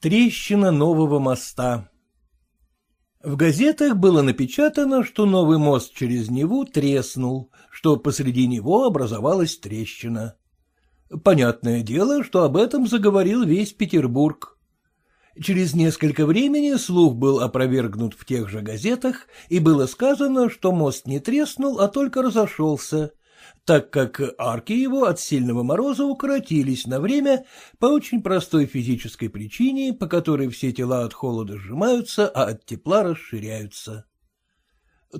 Трещина нового моста В газетах было напечатано, что новый мост через Неву треснул, что посреди него образовалась трещина. Понятное дело, что об этом заговорил весь Петербург. Через несколько времени слух был опровергнут в тех же газетах, и было сказано, что мост не треснул, а только разошелся, так как арки его от сильного мороза укоротились на время по очень простой физической причине, по которой все тела от холода сжимаются, а от тепла расширяются.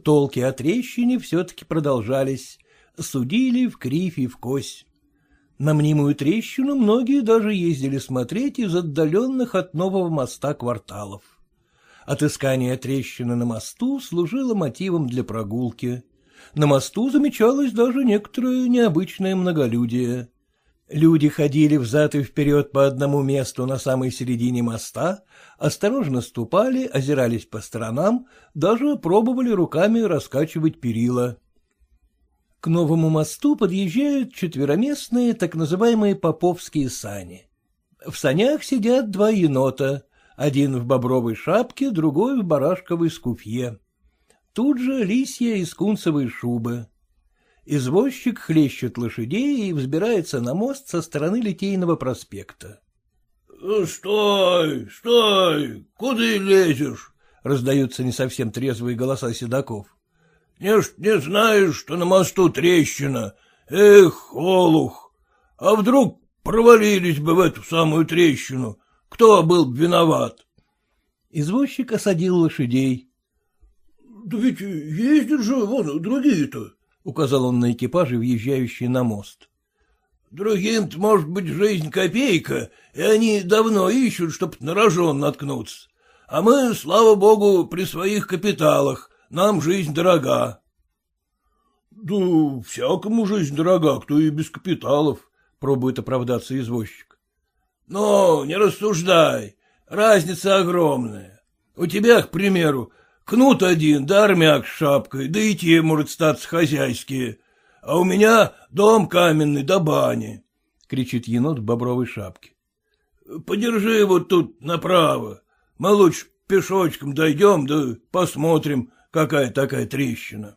Толки о трещине все-таки продолжались, судили в кривь и в кось. На мнимую трещину многие даже ездили смотреть из отдаленных от нового моста кварталов. Отыскание трещины на мосту служило мотивом для прогулки. На мосту замечалось даже некоторое необычное многолюдие. Люди ходили взад и вперед по одному месту на самой середине моста, осторожно ступали, озирались по сторонам, даже пробовали руками раскачивать перила. К новому мосту подъезжают четвероместные так называемые поповские сани. В санях сидят два енота, один в бобровой шапке, другой в барашковой скуфье. Тут же лисья и скунсовые шубы. Извозчик хлещет лошадей и взбирается на мост со стороны Литейного проспекта. — Стой, стой, куда лезешь? — раздаются не совсем трезвые голоса седаков. — Не ж не знаешь, что на мосту трещина. Эх, олух! А вдруг провалились бы в эту самую трещину? Кто был бы виноват? Извозчик осадил лошадей. — Да ведь ездят же вон другие-то, — указал он на экипажи, въезжающие на мост. — Другим-то, может быть, жизнь копейка, и они давно ищут, чтоб на рожон наткнуться. А мы, слава богу, при своих капиталах, нам жизнь дорога. — Да всякому жизнь дорога, кто и без капиталов, — пробует оправдаться извозчик. — Но не рассуждай, разница огромная. У тебя, к примеру, Кнут один, да армяк с шапкой, да и те, может, статься хозяйские. А у меня дом каменный да бани, — кричит енот в бобровой шапке. — Подержи вот тут направо. Мы лучше пешочком дойдем, да посмотрим, какая такая трещина.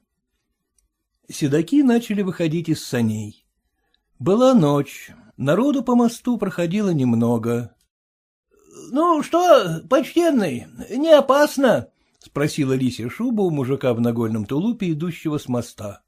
Седаки начали выходить из саней. Была ночь, народу по мосту проходило немного. — Ну что, почтенный, не опасно? — спросила лисья шуба у мужика в нагольном тулупе, идущего с моста.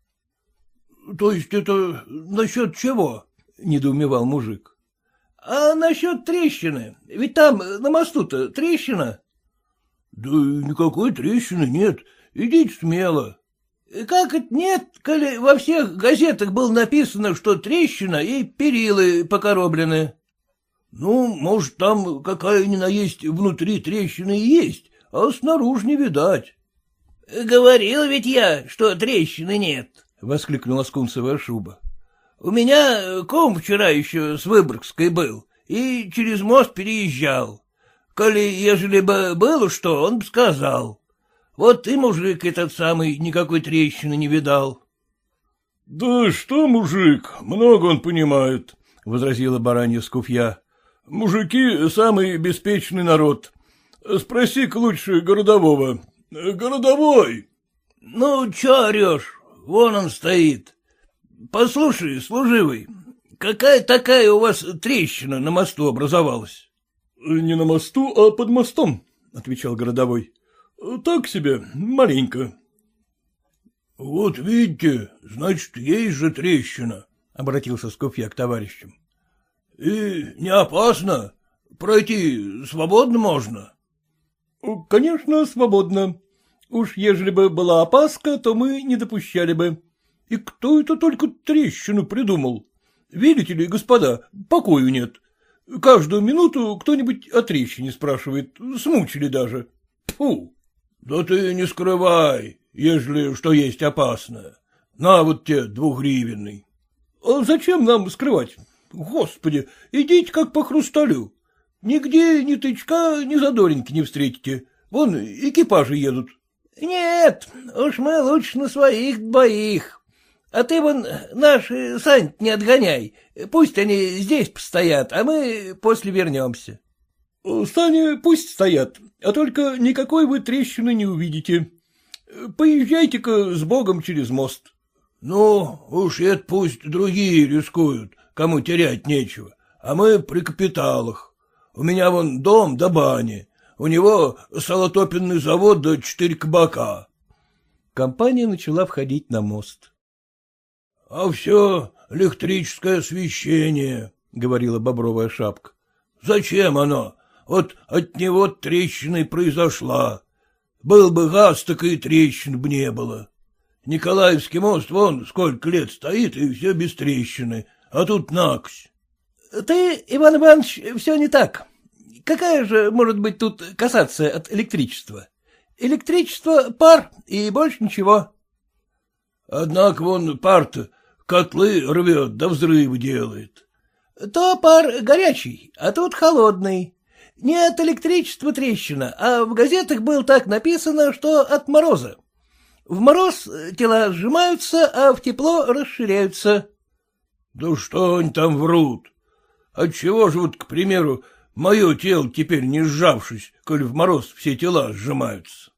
— То есть это насчет чего? — недоумевал мужик. — А насчет трещины. Ведь там на мосту-то трещина. — Да никакой трещины нет. Идите смело. — Как это нет, коли во всех газетах было написано, что трещина и перилы покороблены? — Ну, может, там какая ни на есть внутри трещины есть, а снаружи не видать. — Говорил ведь я, что трещины нет, — воскликнула скунсовая шуба. — У меня ком вчера еще с Выборгской был и через мост переезжал. Коли ежели бы было что, он бы сказал. Вот и мужик этот самый никакой трещины не видал. — Да что мужик, много он понимает, — возразила баранья скуфья. — Мужики — самый беспечный народ. Спроси-ка лучше городового. Городовой! Ну, чё орешь? Вон он стоит. Послушай, служивый, какая такая у вас трещина на мосту образовалась? Не на мосту, а под мостом, отвечал городовой. Так себе, маленько. Вот видите, значит, есть же трещина, обратился Скуфья к товарищам. И не опасно, пройти свободно можно. — Конечно, свободно. Уж ежели бы была опаска, то мы не допущали бы. И кто это только трещину придумал? Видите ли, господа, покою нет. Каждую минуту кто-нибудь о трещине спрашивает, смучили даже. Фу! Да ты не скрывай, ежели что есть опасное. На вот те двухгривенный. А зачем нам скрывать? Господи, идите как по хрусталю. Нигде ни тычка, ни задоринки не встретите. Вон экипажи едут. — Нет, уж мы лучше на своих двоих. А ты вон наши сань не отгоняй. Пусть они здесь постоят, а мы после вернемся. — Стани пусть стоят, а только никакой вы трещины не увидите. Поезжайте-ка с Богом через мост. — Ну, уж это пусть другие рискуют, кому терять нечего, а мы при капиталах. У меня вон дом да бани, у него солотопенный завод да четыре кабака. Компания начала входить на мост. — А все электрическое освещение, — говорила бобровая шапка. — Зачем оно? Вот от него трещина и произошла. Был бы газ, так и трещин бы не было. Николаевский мост вон сколько лет стоит, и все без трещины, а тут накось. — Ты, Иван Иванович, все не так. Какая же может быть тут касаться от электричества? Электричество — пар и больше ничего. — Однако вон пар-то котлы рвет да взрывы делает. — То пар горячий, а тут холодный. Не от электричества трещина, а в газетах было так написано, что от мороза. В мороз тела сжимаются, а в тепло расширяются. — Да что они там врут? Отчего же вот, к примеру, мое тело теперь не сжавшись, коль в мороз все тела сжимаются?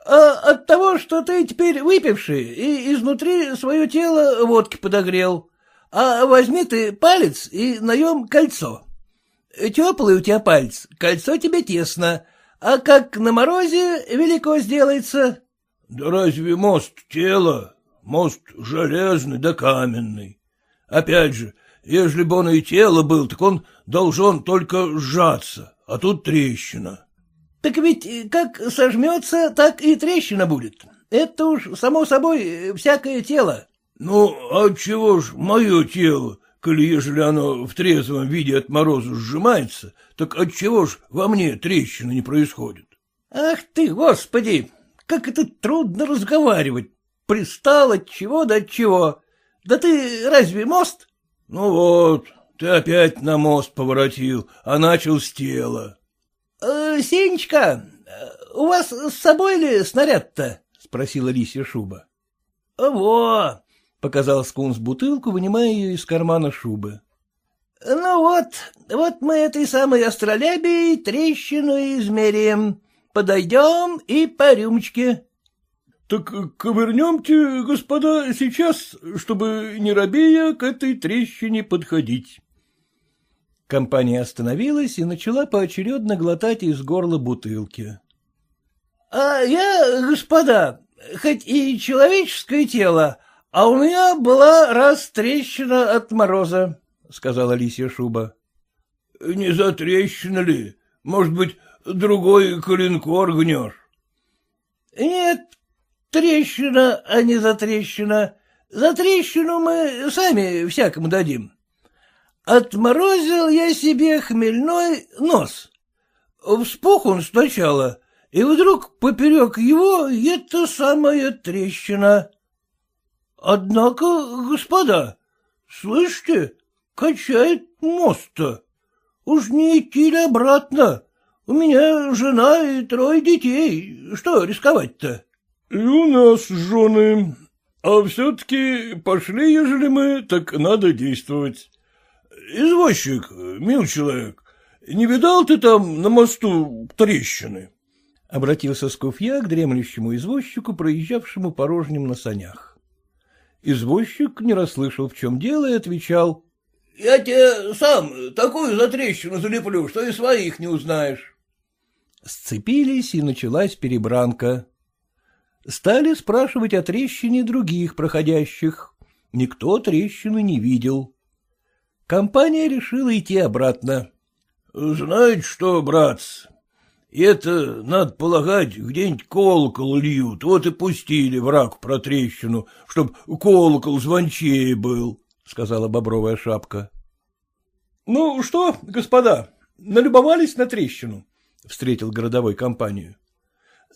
— А от того, что ты теперь выпивший и изнутри свое тело водки подогрел. А возьми ты палец и наем кольцо. Теплый у тебя палец, кольцо тебе тесно, а как на морозе велико сделается. — Да разве мост тело? Мост железный да каменный. Опять же, ежели бы он и тело был, так он должен только сжаться, а тут трещина. — Так ведь как сожмется, так и трещина будет. Это уж, само собой, всякое тело. — Ну, а чего ж мое тело, коли ежели оно в трезвом виде от мороза сжимается, так отчего ж во мне трещина не происходит? — Ах ты, господи, как это трудно разговаривать. Пристал от чего до чего. Да ты разве мост? — Ну вот, ты опять на мост поворотил, а начал с тела. Э, — Сенечка, у вас с собой ли снаряд-то? — спросила лисья шуба. — Во! — показал скунс бутылку, вынимая ее из кармана шубы. — Ну вот, вот мы этой самой астролябией трещину измерим. Подойдем и по рюмочке. — Так ковырнемте, господа, сейчас, чтобы не робея к этой трещине подходить. Компания остановилась и начала поочередно глотать из горла бутылки. — А я, господа, хоть и человеческое тело, а у меня была раз трещина от мороза, — сказала лисья шуба. — Не затрещина ли? Может быть, другой коленкор гнешь? — Нет, трещина, а не затрещина. За трещину мы сами всякому дадим. Отморозил я себе хмельной нос. Вспух он сначала, и вдруг поперек его эта самая трещина. Однако, господа, слышите, качает мост-то. Уж не идти ли обратно? У меня жена и трое детей. Что рисковать-то? — И у нас жены. А все-таки пошли, ежели мы, так надо действовать. Извозчик, мил человек, не видал ты там на мосту трещины? Обратился Скуфья к дремлющему извозчику, проезжавшему порожним на санях. Извозчик не расслышал, в чем дело, и отвечал. — Я тебе сам такую затрещину залеплю, что и своих не узнаешь. Сцепились, и началась перебранка. Стали спрашивать о трещине других проходящих. Никто трещины не видел. Компания решила идти обратно. — Знаете что, братцы, это, надо полагать, где-нибудь колокол льют, вот и пустили враг про трещину, чтоб колокол звончее был, — сказала бобровая шапка. — Ну что, господа, налюбовались на трещину? — встретил городовой компанию. —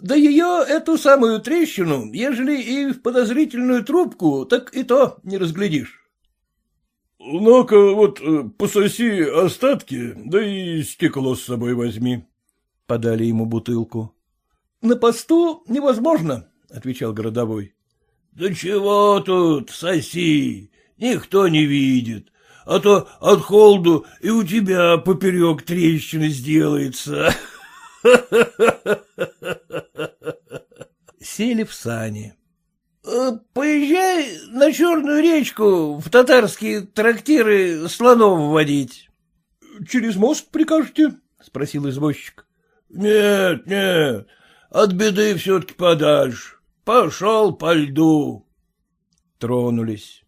Да ее, эту самую трещину, ежели и в подозрительную трубку, так и то не разглядишь. — Ну-ка, вот э, пососи остатки, да и стекло с собой возьми, — подали ему бутылку. — На посту невозможно, — отвечал городовой. — Да чего тут, соси, никто не видит. а то от холоду и у тебя поперек трещины сделается. Сели в сани. Э, — Поезжай на Черную речку в татарские трактиры слонов водить. — Через мост прикажете? — спросил извозчик. — Нет, нет, от беды все-таки подальше. Пошел по льду. Тронулись.